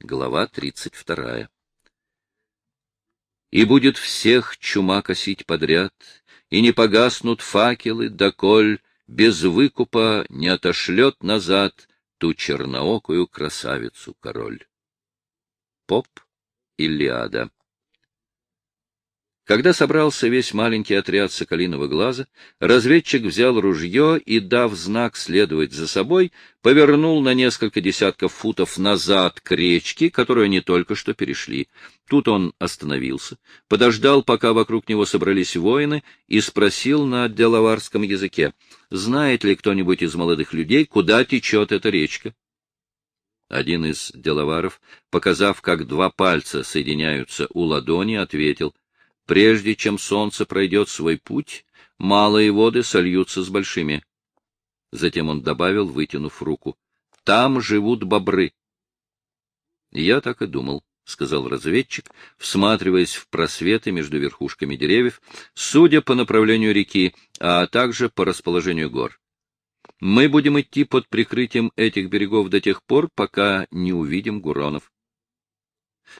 Глава 32. И будет всех чума косить подряд, и не погаснут факелы, доколь без выкупа не отошлет назад ту черноокую красавицу король. Поп Илиада когда собрался весь маленький отряд Соколиного глаза, разведчик взял ружье и, дав знак следовать за собой, повернул на несколько десятков футов назад к речке, которую они только что перешли. Тут он остановился, подождал, пока вокруг него собрались воины, и спросил на делаварском языке, знает ли кто-нибудь из молодых людей, куда течет эта речка. Один из деловаров, показав, как два пальца соединяются у ладони, ответил — Прежде чем солнце пройдет свой путь, малые воды сольются с большими. Затем он добавил, вытянув руку, — там живут бобры. — Я так и думал, — сказал разведчик, всматриваясь в просветы между верхушками деревьев, судя по направлению реки, а также по расположению гор. Мы будем идти под прикрытием этих берегов до тех пор, пока не увидим гуронов.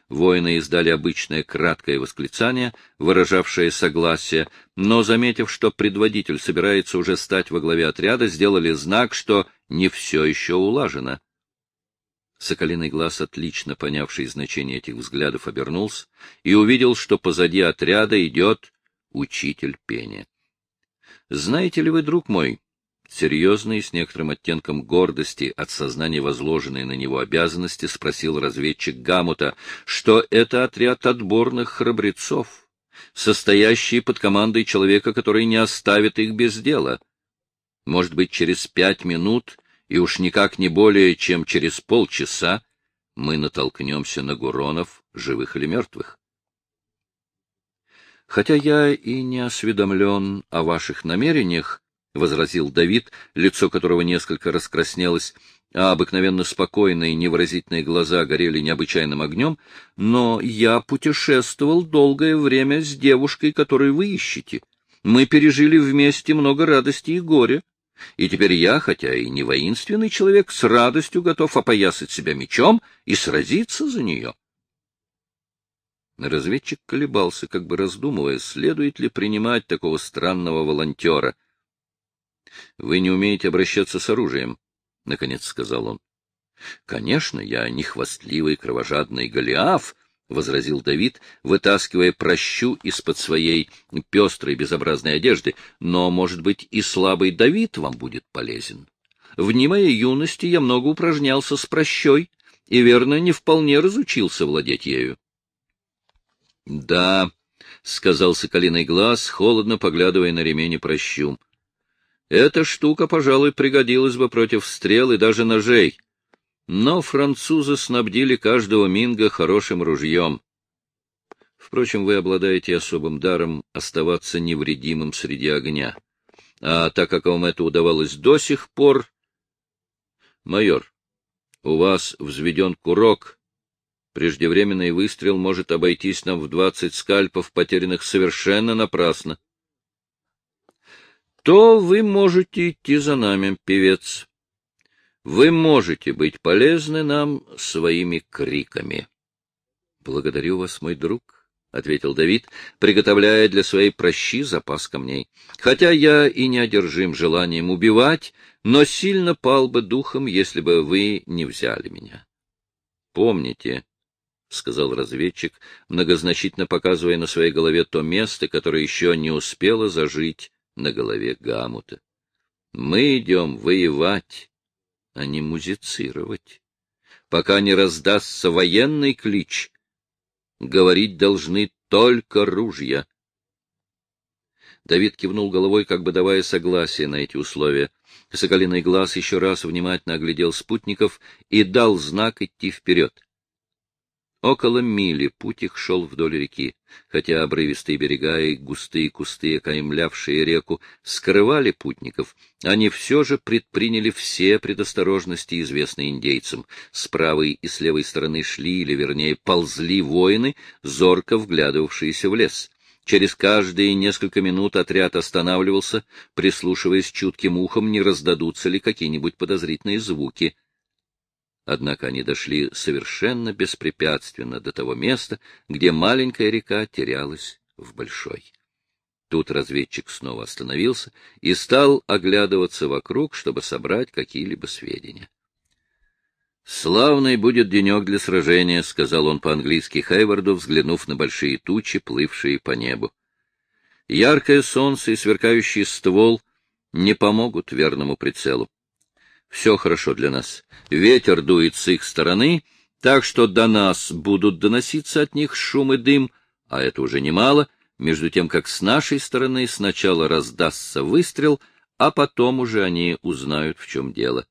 Воины издали обычное краткое восклицание, выражавшее согласие, но, заметив, что предводитель собирается уже стать во главе отряда, сделали знак, что не все еще улажено. Соколиный глаз, отлично понявший значение этих взглядов, обернулся и увидел, что позади отряда идет учитель пения. — Знаете ли вы, друг мой, Серьезно и с некоторым оттенком гордости от сознания возложенной на него обязанности спросил разведчик Гамута, что это отряд отборных храбрецов, состоящий под командой человека, который не оставит их без дела. Может быть, через пять минут, и уж никак не более, чем через полчаса, мы натолкнемся на Гуронов, живых или мертвых. Хотя я и не осведомлен о ваших намерениях, — возразил Давид, лицо которого несколько раскраснелось, а обыкновенно спокойные невыразительные глаза горели необычайным огнем, но я путешествовал долгое время с девушкой, которую вы ищете. Мы пережили вместе много радости и горя. И теперь я, хотя и не воинственный человек, с радостью готов опоясать себя мечом и сразиться за нее. Разведчик колебался, как бы раздумывая, следует ли принимать такого странного волонтера —— Вы не умеете обращаться с оружием, — наконец сказал он. — Конечно, я не хвастливый кровожадный Голиаф, — возразил Давид, вытаскивая прощу из-под своей пестрой безобразной одежды, — но, может быть, и слабый Давид вам будет полезен. В дни юности я много упражнялся с прощой и, верно, не вполне разучился владеть ею. — Да, — сказал Соколиный глаз, холодно поглядывая на ремень и прощу. Эта штука, пожалуй, пригодилась бы против стрел и даже ножей. Но французы снабдили каждого минга хорошим ружьем. Впрочем, вы обладаете особым даром оставаться невредимым среди огня. А так как вам это удавалось до сих пор... Майор, у вас взведен курок. Преждевременный выстрел может обойтись нам в двадцать скальпов, потерянных совершенно напрасно то вы можете идти за нами, певец. Вы можете быть полезны нам своими криками. — Благодарю вас, мой друг, — ответил Давид, приготовляя для своей прощи запас камней. — Хотя я и не одержим желанием убивать, но сильно пал бы духом, если бы вы не взяли меня. — Помните, — сказал разведчик, многозначительно показывая на своей голове то место, которое еще не успело зажить на голове Гамута. Мы идем воевать, а не музицировать. Пока не раздастся военный клич, говорить должны только ружья. Давид кивнул головой, как бы давая согласие на эти условия. Соколиный глаз еще раз внимательно оглядел спутников и дал знак идти вперед. Около мили путь их шел вдоль реки, хотя обрывистые берега и густые кусты, окаймлявшие реку, скрывали путников, они все же предприняли все предосторожности, известные индейцам. С правой и с левой стороны шли, или, вернее, ползли воины, зорко вглядывавшиеся в лес. Через каждые несколько минут отряд останавливался, прислушиваясь чутким ухом, не раздадутся ли какие-нибудь подозрительные звуки — Однако они дошли совершенно беспрепятственно до того места, где маленькая река терялась в большой. Тут разведчик снова остановился и стал оглядываться вокруг, чтобы собрать какие-либо сведения. «Славный будет денек для сражения», — сказал он по-английски Хейварду, взглянув на большие тучи, плывшие по небу. «Яркое солнце и сверкающий ствол не помогут верному прицелу. Все хорошо для нас. Ветер дует с их стороны, так что до нас будут доноситься от них шум и дым, а это уже немало, между тем, как с нашей стороны сначала раздастся выстрел, а потом уже они узнают, в чем дело.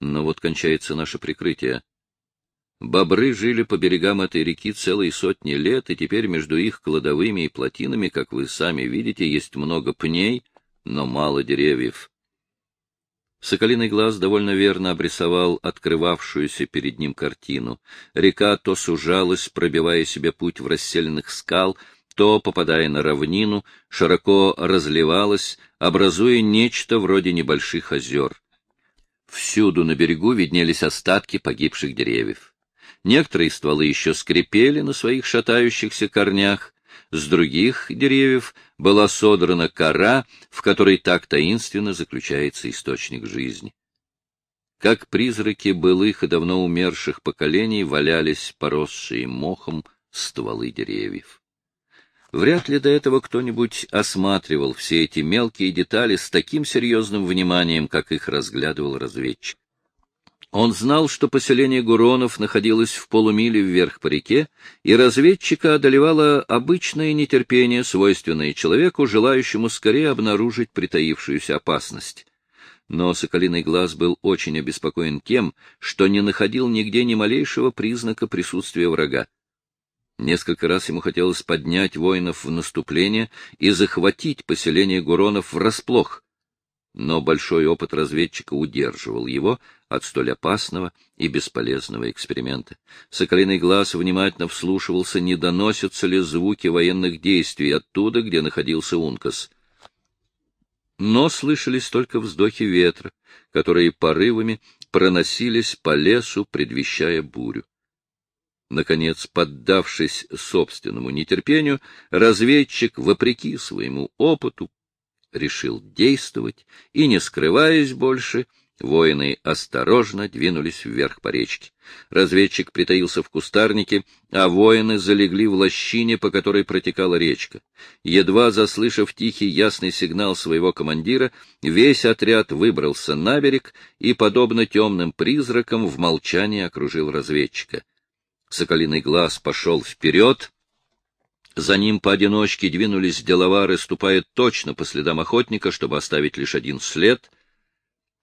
Но вот кончается наше прикрытие. Бобры жили по берегам этой реки целые сотни лет, и теперь между их кладовыми и плотинами, как вы сами видите, есть много пней, но мало деревьев. Соколиный глаз довольно верно обрисовал открывавшуюся перед ним картину. Река то сужалась, пробивая себе путь в расселенных скал, то, попадая на равнину, широко разливалась, образуя нечто вроде небольших озер. Всюду на берегу виднелись остатки погибших деревьев. Некоторые стволы еще скрипели на своих шатающихся корнях, с других деревьев была содрана кора, в которой так таинственно заключается источник жизни. Как призраки былых и давно умерших поколений валялись поросшие мохом стволы деревьев. Вряд ли до этого кто-нибудь осматривал все эти мелкие детали с таким серьезным вниманием, как их разглядывал разведчик. Он знал, что поселение Гуронов находилось в полумиле вверх по реке, и разведчика одолевало обычное нетерпение, свойственное человеку, желающему скорее обнаружить притаившуюся опасность. Но Соколиный глаз был очень обеспокоен тем, что не находил нигде ни малейшего признака присутствия врага. Несколько раз ему хотелось поднять воинов в наступление и захватить поселение Гуронов врасплох, но большой опыт разведчика удерживал его от столь опасного и бесполезного эксперимента. Соколиный глаз внимательно вслушивался, не доносятся ли звуки военных действий оттуда, где находился Ункас. Но слышались только вздохи ветра, которые порывами проносились по лесу, предвещая бурю. Наконец, поддавшись собственному нетерпению, разведчик, вопреки своему опыту, решил действовать, и, не скрываясь больше, воины осторожно двинулись вверх по речке. Разведчик притаился в кустарнике, а воины залегли в лощине, по которой протекала речка. Едва заслышав тихий ясный сигнал своего командира, весь отряд выбрался на берег и, подобно темным призракам, в молчании окружил разведчика. Соколиный глаз пошел вперед, за ним поодиночке двинулись деловары, ступая точно по следам охотника, чтобы оставить лишь один след.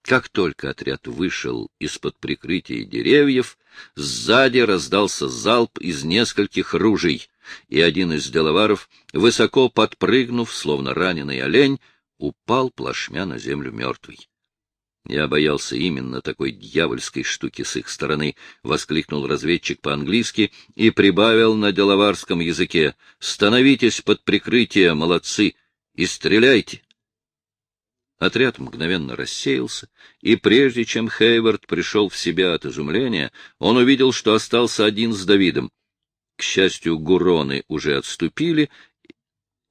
Как только отряд вышел из-под прикрытия деревьев, сзади раздался залп из нескольких ружей, и один из деловаров, высоко подпрыгнув, словно раненый олень, упал плашмя на землю мертвый. Я боялся именно такой дьявольской штуки с их стороны, — воскликнул разведчик по-английски и прибавил на деловарском языке. — Становитесь под прикрытие, молодцы, и стреляйте. Отряд мгновенно рассеялся, и прежде чем Хейвард пришел в себя от изумления, он увидел, что остался один с Давидом. К счастью, гуроны уже отступили,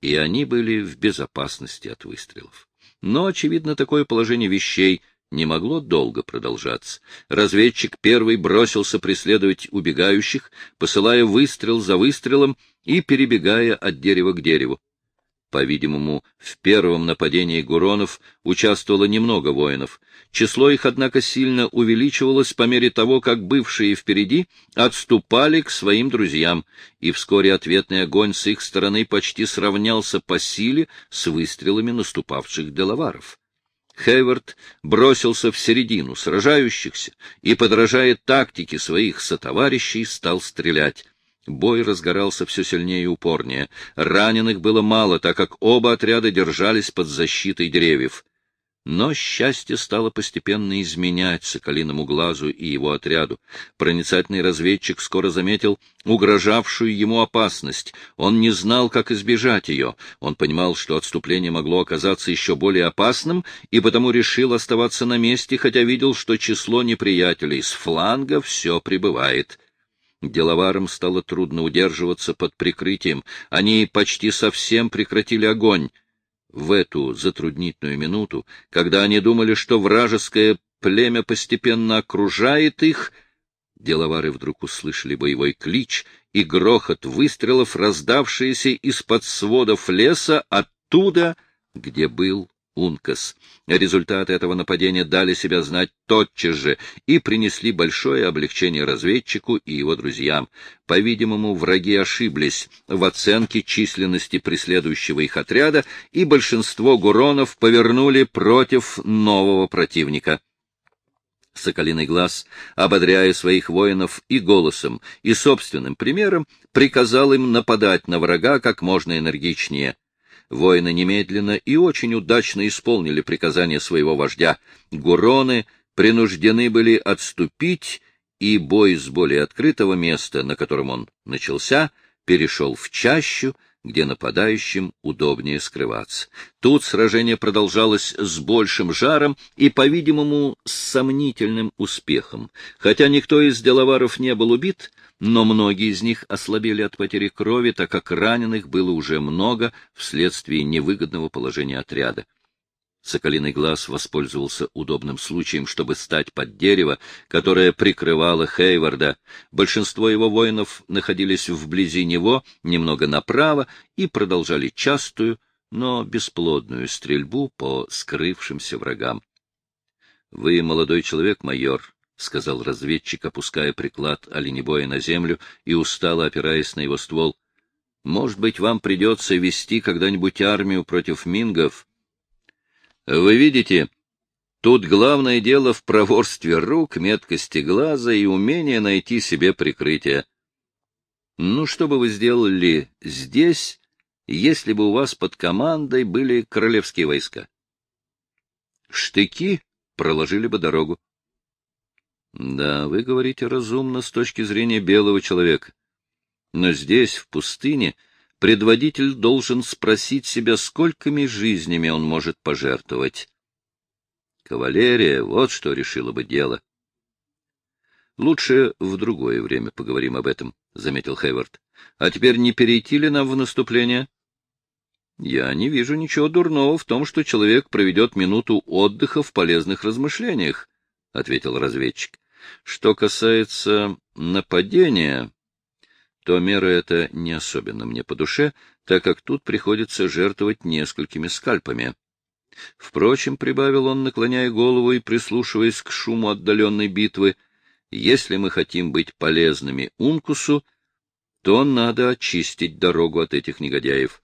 и они были в безопасности от выстрелов. Но, очевидно, такое положение вещей не могло долго продолжаться. Разведчик первый бросился преследовать убегающих, посылая выстрел за выстрелом и перебегая от дерева к дереву. По-видимому, в первом нападении Гуронов участвовало немного воинов. Число их, однако, сильно увеличивалось по мере того, как бывшие впереди отступали к своим друзьям, и вскоре ответный огонь с их стороны почти сравнялся по силе с выстрелами наступавших деловаров. Хейвард бросился в середину сражающихся и, подражая тактике своих сотоварищей, стал стрелять. Бой разгорался все сильнее и упорнее. Раненых было мало, так как оба отряда держались под защитой деревьев. Но счастье стало постепенно изменять Соколиному глазу и его отряду. Проницательный разведчик скоро заметил угрожавшую ему опасность. Он не знал, как избежать ее. Он понимал, что отступление могло оказаться еще более опасным, и потому решил оставаться на месте, хотя видел, что число неприятелей с фланга все прибывает. Деловарам стало трудно удерживаться под прикрытием. Они почти совсем прекратили огонь. В эту затруднительную минуту, когда они думали, что вражеское племя постепенно окружает их, деловары вдруг услышали боевой клич и грохот выстрелов, раздавшиеся из-под сводов леса оттуда, где был Ункас. Результаты этого нападения дали себя знать тотчас же и принесли большое облегчение разведчику и его друзьям. По-видимому, враги ошиблись в оценке численности преследующего их отряда, и большинство гуронов повернули против нового противника. Соколиный глаз, ободряя своих воинов и голосом, и собственным примером, приказал им нападать на врага как можно энергичнее. Воины немедленно и очень удачно исполнили приказание своего вождя. Гуроны принуждены были отступить, и бой с более открытого места, на котором он начался, перешел в чащу, где нападающим удобнее скрываться. Тут сражение продолжалось с большим жаром и, по-видимому, с сомнительным успехом. Хотя никто из деловаров не был убит, но многие из них ослабели от потери крови, так как раненых было уже много вследствие невыгодного положения отряда. Соколиный глаз воспользовался удобным случаем, чтобы стать под дерево, которое прикрывало Хейварда. Большинство его воинов находились вблизи него, немного направо, и продолжали частую, но бесплодную стрельбу по скрывшимся врагам. — Вы молодой человек, майор, — сказал разведчик, опуская приклад оленебоя на землю и устало опираясь на его ствол. — Может быть, вам придется вести когда-нибудь армию против мингов? — Вы видите, тут главное дело в проворстве рук, меткости глаза и умении найти себе прикрытие. Ну, что бы вы сделали здесь, если бы у вас под командой были королевские войска? Штыки проложили бы дорогу. Да, вы говорите разумно с точки зрения белого человека. Но здесь, в пустыне, предводитель должен спросить себя, сколькими жизнями он может пожертвовать. Кавалерия, вот что решила бы дело. Лучше в другое время поговорим об этом, — заметил Хейвард. А теперь не перейти ли нам в наступление? Я не вижу ничего дурного в том, что человек проведет минуту отдыха в полезных размышлениях, — ответил разведчик. — Что касается нападения, то мера эта не особенно мне по душе, так как тут приходится жертвовать несколькими скальпами. Впрочем, — прибавил он, наклоняя голову и прислушиваясь к шуму отдаленной битвы, — если мы хотим быть полезными Ункусу, то надо очистить дорогу от этих негодяев.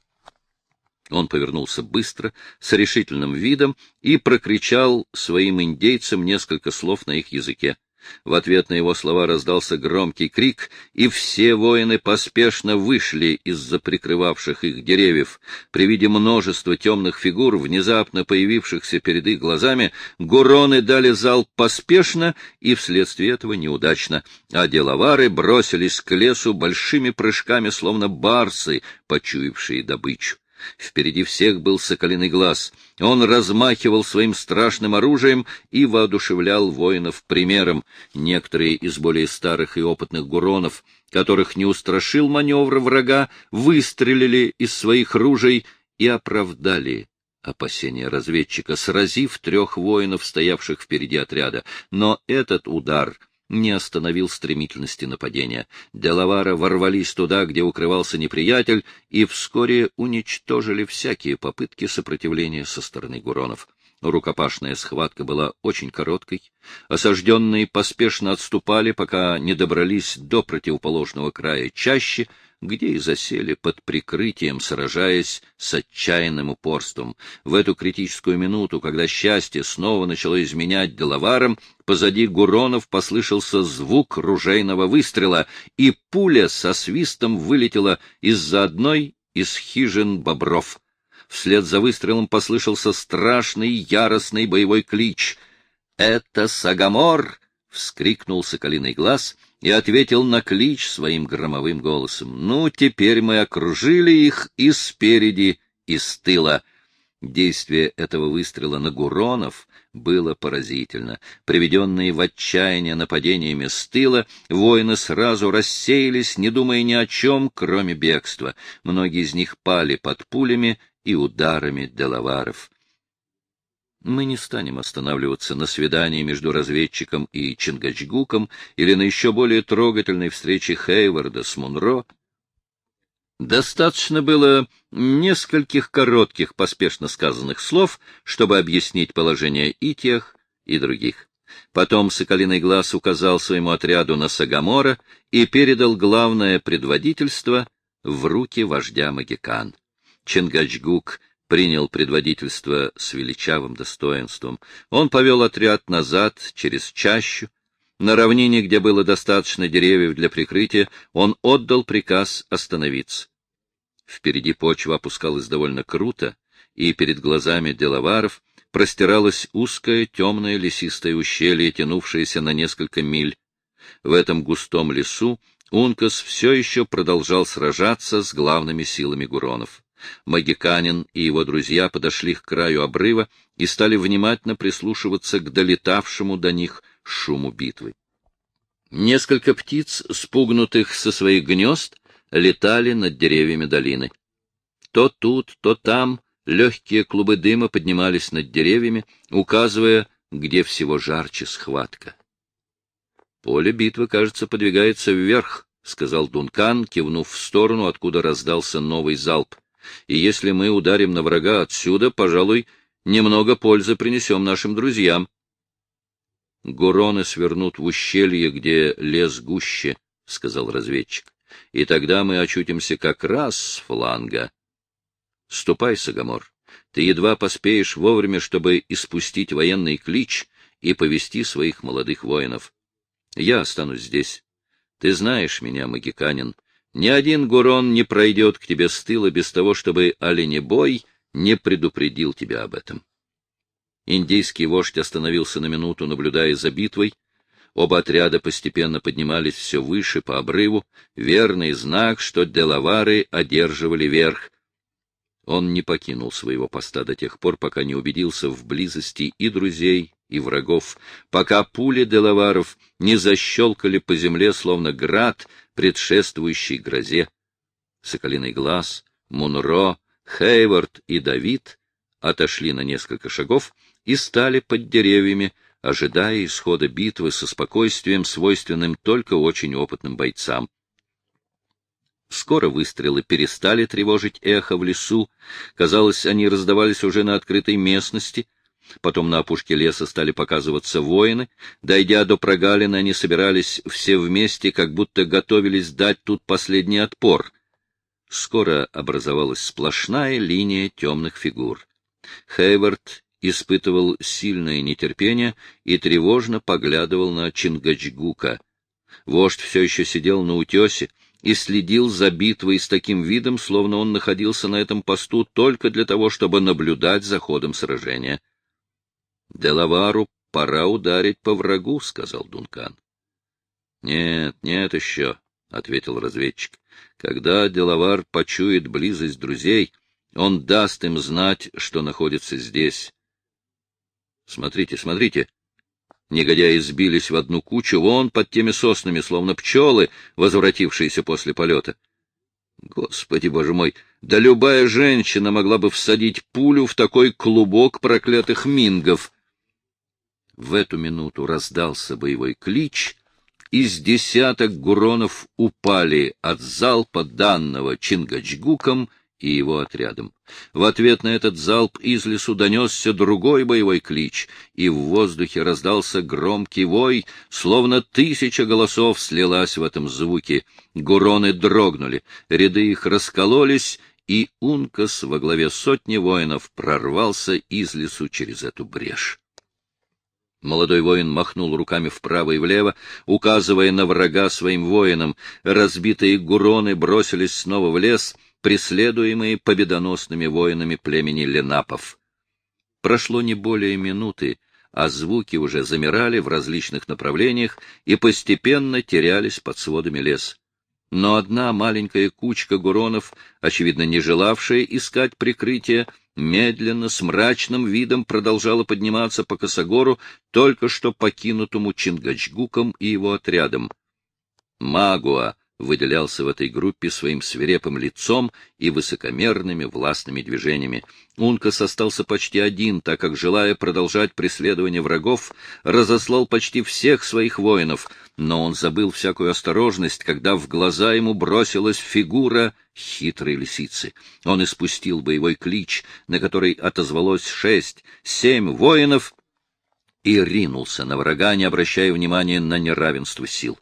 Он повернулся быстро, с решительным видом, и прокричал своим индейцам несколько слов на их языке. В ответ на его слова раздался громкий крик, и все воины поспешно вышли из-за прикрывавших их деревьев. При виде множества темных фигур, внезапно появившихся перед их глазами, гуроны дали залп поспешно и вследствие этого неудачно, а деловары бросились к лесу большими прыжками, словно барсы, почуявшие добычу. Впереди всех был соколиный глаз. Он размахивал своим страшным оружием и воодушевлял воинов примером. Некоторые из более старых и опытных гуронов, которых не устрашил маневр врага, выстрелили из своих ружей и оправдали опасения разведчика, сразив трех воинов, стоявших впереди отряда. Но этот удар не остановил стремительности нападения. Делавара ворвались туда, где укрывался неприятель, и вскоре уничтожили всякие попытки сопротивления со стороны гуронов. Рукопашная схватка была очень короткой. Осажденные поспешно отступали, пока не добрались до противоположного края чаще, где и засели под прикрытием, сражаясь с отчаянным упорством. В эту критическую минуту, когда счастье снова начало изменять деловарам, позади Гуронов послышался звук ружейного выстрела, и пуля со свистом вылетела из-за одной из хижин бобров. Вслед за выстрелом послышался страшный яростный боевой клич. «Это Сагамор!» — вскрикнул соколиный глаз и ответил на клич своим громовым голосом. «Ну, теперь мы окружили их и спереди, и с тыла». Действие этого выстрела на Гуронов было поразительно. Приведенные в отчаяние нападениями с тыла, воины сразу рассеялись, не думая ни о чем, кроме бегства. Многие из них пали под пулями и ударами делаваров. Мы не станем останавливаться на свидании между разведчиком и Чингачгуком или на еще более трогательной встрече Хейварда с Мунро. Достаточно было нескольких коротких, поспешно сказанных слов, чтобы объяснить положение и тех, и других. Потом Соколиный Глаз указал своему отряду на Сагамора и передал главное предводительство в руки вождя Магикан. Чингачгук принял предводительство с величавым достоинством. Он повел отряд назад, через чащу. На равнине, где было достаточно деревьев для прикрытия, он отдал приказ остановиться. Впереди почва опускалась довольно круто, и перед глазами деловаров простиралось узкое темное лесистое ущелье, тянувшееся на несколько миль. В этом густом лесу Ункас все еще продолжал сражаться с главными силами гуронов. Магиканин и его друзья подошли к краю обрыва и стали внимательно прислушиваться к долетавшему до них шуму битвы. Несколько птиц, спугнутых со своих гнезд, летали над деревьями долины. То тут, то там легкие клубы дыма поднимались над деревьями, указывая, где всего жарче схватка. Поле битвы, кажется, подвигается вверх, — сказал Дункан, кивнув в сторону, откуда раздался новый залп и если мы ударим на врага отсюда, пожалуй, немного пользы принесем нашим друзьям. Гуроны свернут в ущелье, где лес гуще, — сказал разведчик, — и тогда мы очутимся как раз с фланга. Ступай, Сагамор, ты едва поспеешь вовремя, чтобы испустить военный клич и повести своих молодых воинов. Я останусь здесь. Ты знаешь меня, магиканин, ни один Гурон не пройдет к тебе с тыла без того, чтобы оленебой не предупредил тебя об этом. Индийский вождь остановился на минуту, наблюдая за битвой. Оба отряда постепенно поднимались все выше по обрыву, верный знак, что делавары одерживали верх. Он не покинул своего поста до тех пор, пока не убедился в близости и друзей, и врагов, пока пули делаваров не защелкали по земле, словно град, предшествующий грозе. Соколиный глаз, Мунро, Хейвард и Давид отошли на несколько шагов и стали под деревьями, ожидая исхода битвы со спокойствием, свойственным только очень опытным бойцам. Скоро выстрелы перестали тревожить эхо в лесу. Казалось, они раздавались уже на открытой местности, Потом на опушке леса стали показываться воины. Дойдя до прогалины, они собирались все вместе, как будто готовились дать тут последний отпор. Скоро образовалась сплошная линия темных фигур. Хейвард испытывал сильное нетерпение и тревожно поглядывал на Чингачгука. Вождь все еще сидел на утесе и следил за битвой с таким видом, словно он находился на этом посту только для того, чтобы наблюдать за ходом сражения. — Делавару пора ударить по врагу, — сказал Дункан. — Нет, нет еще, — ответил разведчик. — Когда Делавар почует близость друзей, он даст им знать, что находится здесь. — Смотрите, смотрите! Негодяи сбились в одну кучу вон под теми соснами, словно пчелы, возвратившиеся после полета. Господи, боже мой, да любая женщина могла бы всадить пулю в такой клубок проклятых мингов. В эту минуту раздался боевой клич, из десяток гуронов упали от залпа данного Чингачгуком и его отрядом. В ответ на этот залп из лесу донесся другой боевой клич, и в воздухе раздался громкий вой, словно тысяча голосов слилась в этом звуке. Гуроны дрогнули, ряды их раскололись, и Ункас во главе сотни воинов прорвался из лесу через эту брешь. Молодой воин махнул руками вправо и влево, указывая на врага своим воинам. Разбитые гуроны бросились снова в лес, преследуемые победоносными воинами племени Ленапов. Прошло не более минуты, а звуки уже замирали в различных направлениях и постепенно терялись под сводами леса. Но одна маленькая кучка гуронов, очевидно не желавшая искать прикрытие, медленно, с мрачным видом продолжала подниматься по косогору, только что покинутому Чингачгуком и его отрядом. Магуа выделялся в этой группе своим свирепым лицом и высокомерными властными движениями. Ункас остался почти один, так как, желая продолжать преследование врагов, разослал почти всех своих воинов, но он забыл всякую осторожность, когда в глаза ему бросилась фигура хитрой лисицы. Он испустил боевой клич, на который отозвалось шесть, семь воинов, и ринулся на врага, не обращая внимания на неравенство сил.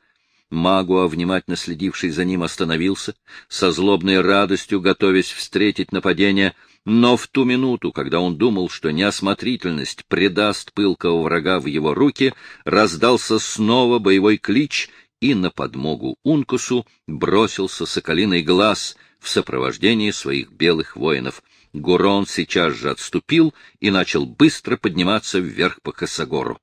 Магуа, внимательно следивший за ним, остановился, со злобной радостью готовясь встретить нападение, но в ту минуту, когда он думал, что неосмотрительность предаст пылкого врага в его руки, раздался снова боевой клич, и на подмогу Ункусу бросился соколиный глаз в сопровождении своих белых воинов. Гурон сейчас же отступил и начал быстро подниматься вверх по Косогору.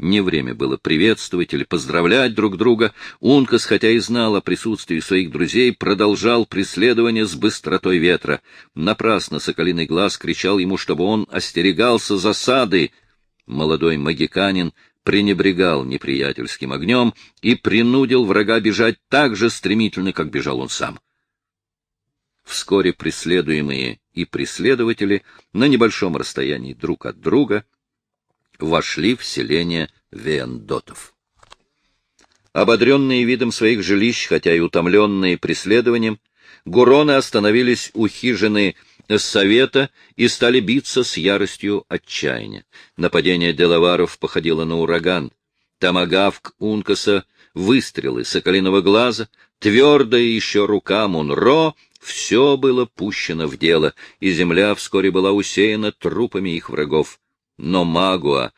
Не время было приветствовать или поздравлять друг друга. Ункас, хотя и знал о присутствии своих друзей, продолжал преследование с быстротой ветра. Напрасно Соколиный Глаз кричал ему, чтобы он остерегался засады. Молодой магиканин пренебрегал неприятельским огнем и принудил врага бежать так же стремительно, как бежал он сам. Вскоре преследуемые и преследователи на небольшом расстоянии друг от друга — вошли в селение Веандотов. Ободренные видом своих жилищ, хотя и утомленные преследованием, гуроны остановились у хижины совета и стали биться с яростью отчаяния. Нападение делаваров походило на ураган. Тамагавк Ункаса, выстрелы соколиного глаза, твердая еще рука Мунро — все было пущено в дело, и земля вскоре была усеяна трупами их врагов. Но Магуа,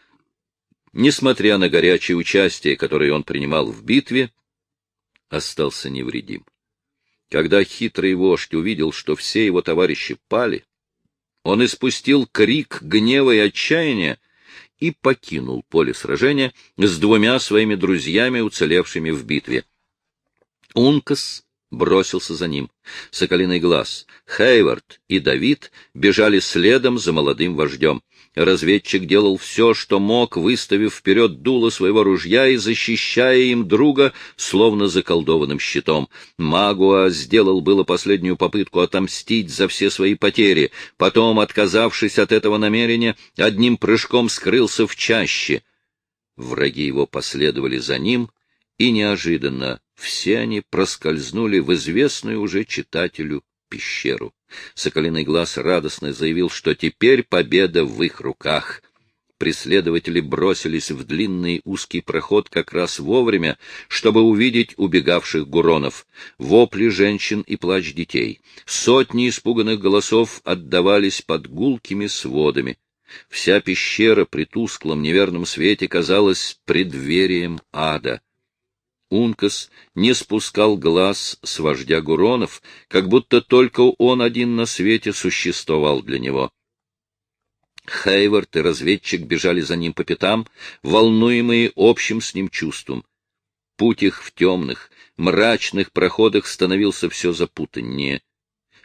несмотря на горячее участие, которое он принимал в битве, остался невредим. Когда хитрый вождь увидел, что все его товарищи пали, он испустил крик гнева и отчаяния и покинул поле сражения с двумя своими друзьями, уцелевшими в битве. Ункас бросился за ним. Соколиный глаз, Хейвард и Давид бежали следом за молодым вождем. Разведчик делал все, что мог, выставив вперед дуло своего ружья и защищая им друга, словно заколдованным щитом. Магуа сделал было последнюю попытку отомстить за все свои потери. Потом, отказавшись от этого намерения, одним прыжком скрылся в чаще. Враги его последовали за ним, и неожиданно все они проскользнули в известную уже читателю пещеру. Соколиный глаз радостно заявил, что теперь победа в их руках. Преследователи бросились в длинный узкий проход как раз вовремя, чтобы увидеть убегавших гуронов. Вопли женщин и плач детей. Сотни испуганных голосов отдавались под гулкими сводами. Вся пещера при тусклом неверном свете казалась преддверием ада. Ункас не спускал глаз с вождя Гуронов, как будто только он один на свете существовал для него. Хейвард и разведчик бежали за ним по пятам, волнуемые общим с ним чувством. Путь их в темных, мрачных проходах становился все запутаннее.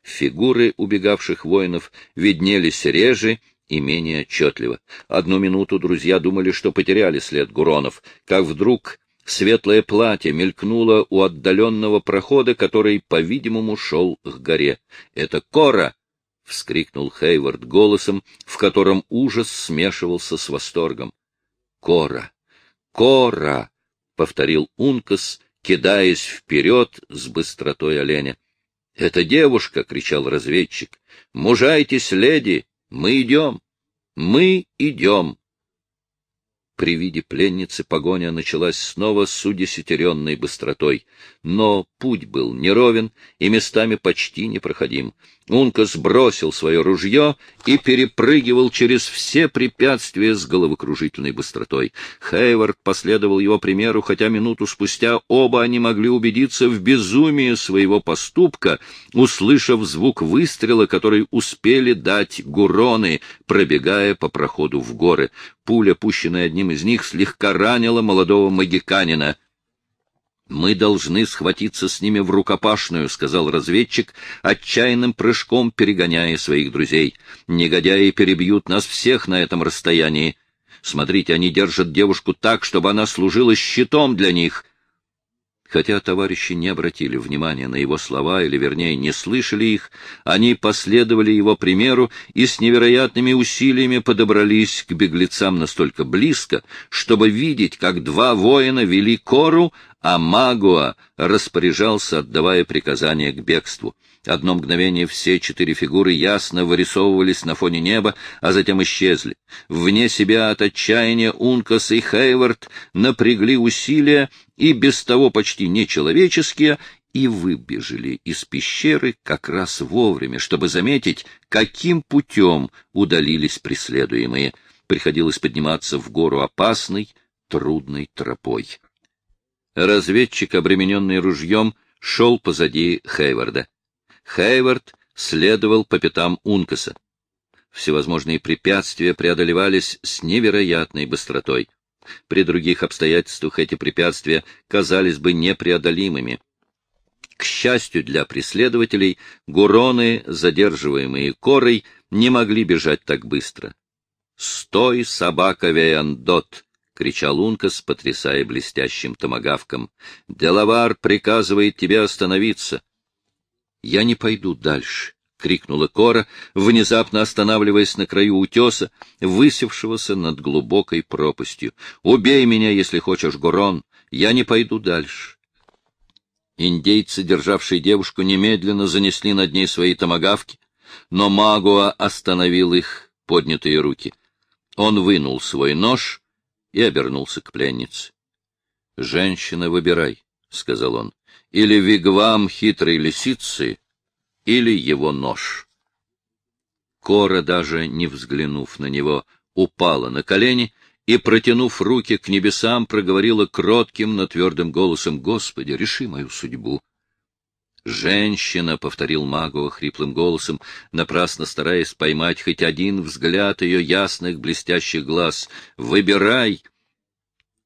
Фигуры убегавших воинов виднелись реже и менее отчетливо. Одну минуту друзья думали, что потеряли след Гуронов, как вдруг Светлое платье мелькнуло у отдаленного прохода, который, по-видимому, шел к горе. — Это Кора! — вскрикнул Хейвард голосом, в котором ужас смешивался с восторгом. — Кора! Кора! — повторил Ункас, кидаясь вперед с быстротой оленя. — Это девушка! — кричал разведчик. — Мужайтесь, леди! Мы идем! Мы идем! При виде пленницы погоня началась снова с удесятеренной быстротой. Но путь был неровен и местами почти непроходим. Ункас бросил свое ружье и перепрыгивал через все препятствия с головокружительной быстротой. Хейвард последовал его примеру, хотя минуту спустя оба они могли убедиться в безумии своего поступка, услышав звук выстрела, который успели дать гуроны, пробегая по проходу в горы. Пуля, пущенная одним из них, слегка ранила молодого магиканина. «Мы должны схватиться с ними в рукопашную», — сказал разведчик, отчаянным прыжком перегоняя своих друзей. «Негодяи перебьют нас всех на этом расстоянии. Смотрите, они держат девушку так, чтобы она служила щитом для них. Хотя товарищи не обратили внимания на его слова, или, вернее, не слышали их, они последовали его примеру и с невероятными усилиями подобрались к беглецам настолько близко, чтобы видеть, как два воина вели кору, а Магуа распоряжался, отдавая приказания к бегству. Одно мгновение все четыре фигуры ясно вырисовывались на фоне неба, а затем исчезли. Вне себя от отчаяния Ункас и Хейвард напрягли усилия, и без того почти нечеловеческие, и выбежали из пещеры как раз вовремя, чтобы заметить, каким путем удалились преследуемые. Приходилось подниматься в гору опасной, трудной тропой. Разведчик, обремененный ружьем, шел позади Хейварда. Хейвард следовал по пятам Ункаса. Всевозможные препятствия преодолевались с невероятной быстротой. При других обстоятельствах эти препятствия казались бы непреодолимыми. К счастью для преследователей, гуроны, задерживаемые корой, не могли бежать так быстро. «Стой, собака Веяндот!» — кричал Ункас, потрясая блестящим томагавком. «Делавар приказывает тебе остановиться. Я не пойду дальше. — крикнула Кора, внезапно останавливаясь на краю утеса, высевшегося над глубокой пропастью. — Убей меня, если хочешь, Гурон, я не пойду дальше. Индейцы, державшие девушку, немедленно занесли над ней свои томагавки, но Магуа остановил их поднятые руки. Он вынул свой нож и обернулся к пленнице. — Женщина, выбирай, — сказал он, — или вигвам хитрой лисицы, или его нож. Кора, даже не взглянув на него, упала на колени и, протянув руки к небесам, проговорила кротким, но твердым голосом, «Господи, реши мою судьбу». «Женщина», — повторил Магова хриплым голосом, напрасно стараясь поймать хоть один взгляд ее ясных блестящих глаз, — «выбирай».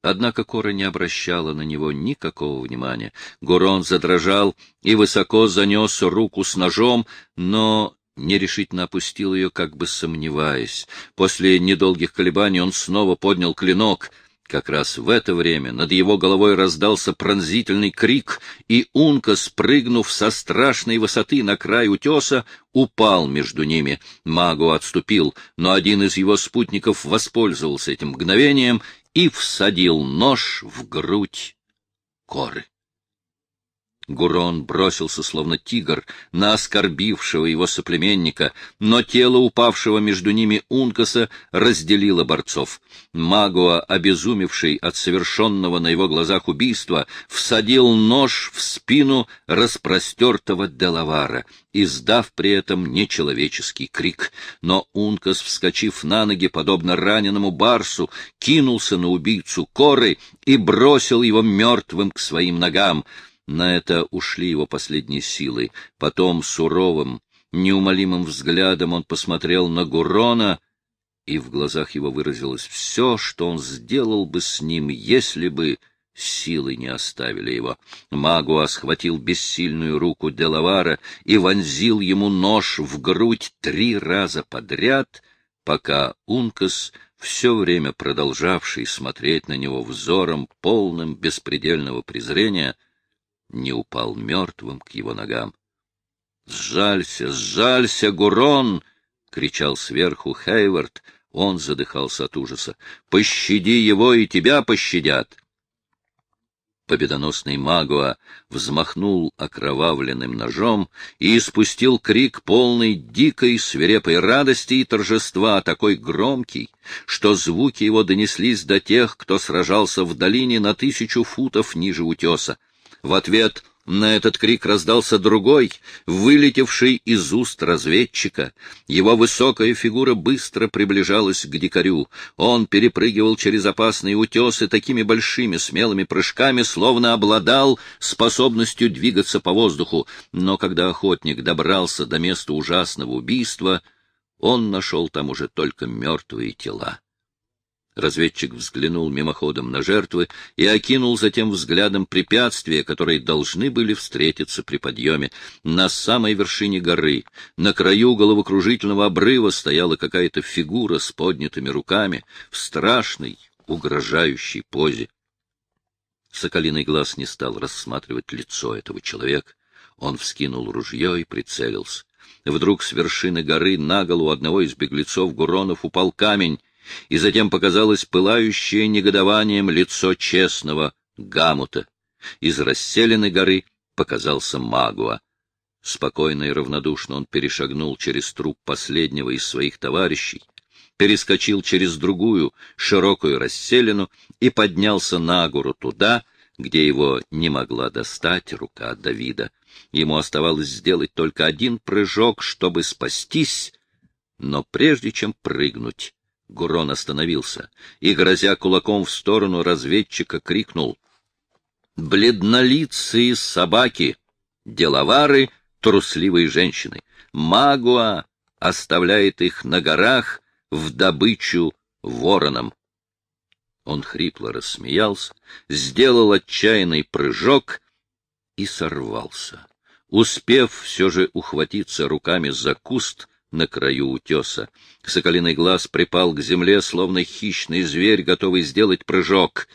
Однако Кора не обращала на него никакого внимания. Гурон задрожал и высоко занес руку с ножом, но нерешительно опустил ее, как бы сомневаясь. После недолгих колебаний он снова поднял клинок. Как раз в это время над его головой раздался пронзительный крик, и Унка, спрыгнув со страшной высоты на край утеса, упал между ними. Магу отступил, но один из его спутников воспользовался этим мгновением и всадил нож в грудь коры. Гурон бросился, словно тигр, на оскорбившего его соплеменника, но тело упавшего между ними Ункаса разделило борцов. Магуа, обезумевший от совершенного на его глазах убийства, всадил нож в спину распростертого Делавара, издав при этом нечеловеческий крик. Но Ункас, вскочив на ноги, подобно раненому барсу, кинулся на убийцу Коры и бросил его мертвым к своим ногам. На это ушли его последние силы. Потом суровым, неумолимым взглядом он посмотрел на Гурона, и в глазах его выразилось все, что он сделал бы с ним, если бы силы не оставили его. Магуа схватил бессильную руку Делавара и вонзил ему нож в грудь три раза подряд, пока Ункас, все время продолжавший смотреть на него взором, полным беспредельного презрения, — не упал мертвым к его ногам. — Сжалься, сжалься, Гурон! — кричал сверху Хейвард. Он задыхался от ужаса. — Пощади его, и тебя пощадят! Победоносный Магуа взмахнул окровавленным ножом и испустил крик полный дикой свирепой радости и торжества, такой громкий, что звуки его донеслись до тех, кто сражался в долине на тысячу футов ниже утеса. В ответ на этот крик раздался другой, вылетевший из уст разведчика. Его высокая фигура быстро приближалась к дикарю. Он перепрыгивал через опасные утесы такими большими смелыми прыжками, словно обладал способностью двигаться по воздуху. Но когда охотник добрался до места ужасного убийства, он нашел там уже только мертвые тела. Разведчик взглянул мимоходом на жертвы и окинул затем взглядом препятствия, которые должны были встретиться при подъеме. На самой вершине горы, на краю головокружительного обрыва стояла какая-то фигура с поднятыми руками в страшной, угрожающей позе. Соколиный глаз не стал рассматривать лицо этого человека. Он вскинул ружье и прицелился. Вдруг с вершины горы на голову одного из беглецов Гуронов упал камень, и затем показалось пылающее негодованием лицо честного Гамута. Из расселенной горы показался Магуа. Спокойно и равнодушно он перешагнул через труп последнего из своих товарищей, перескочил через другую широкую расселину и поднялся на гору туда, где его не могла достать рука Давида. Ему оставалось сделать только один прыжок, чтобы спастись, но прежде чем прыгнуть, Гурон остановился и, грозя кулаком в сторону разведчика, крикнул. «Бледнолицые собаки! Деловары, трусливые женщины! Магуа оставляет их на горах в добычу воронам!» Он хрипло рассмеялся, сделал отчаянный прыжок и сорвался. Успев все же ухватиться руками за куст, на краю утеса. Соколиный глаз припал к земле, словно хищный зверь, готовый сделать прыжок.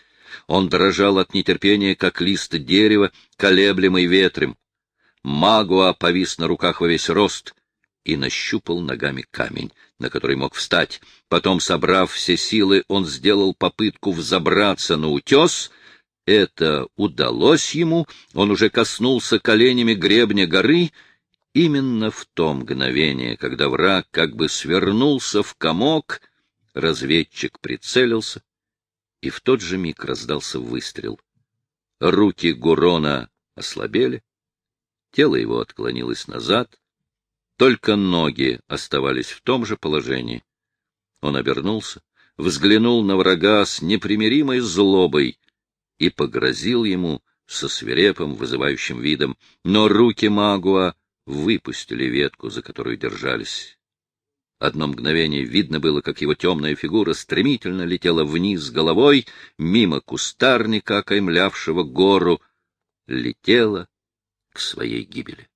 Он дрожал от нетерпения, как лист дерева, колеблемый ветрем. Магуа повис на руках во весь рост и нащупал ногами камень, на который мог встать. Потом, собрав все силы, он сделал попытку взобраться на утес. Это удалось ему, он уже коснулся коленями гребня горы — Именно в то мгновение, когда враг как бы свернулся в комок, разведчик прицелился, и в тот же миг раздался выстрел. Руки Гурона ослабели, тело его отклонилось назад, только ноги оставались в том же положении. Он обернулся, взглянул на врага с непримиримой злобой и погрозил ему со свирепым, вызывающим видом, но руки Магуа выпустили ветку, за которую держались. Одно мгновение видно было, как его темная фигура стремительно летела вниз головой, мимо кустарника, окаймлявшего гору, летела к своей гибели.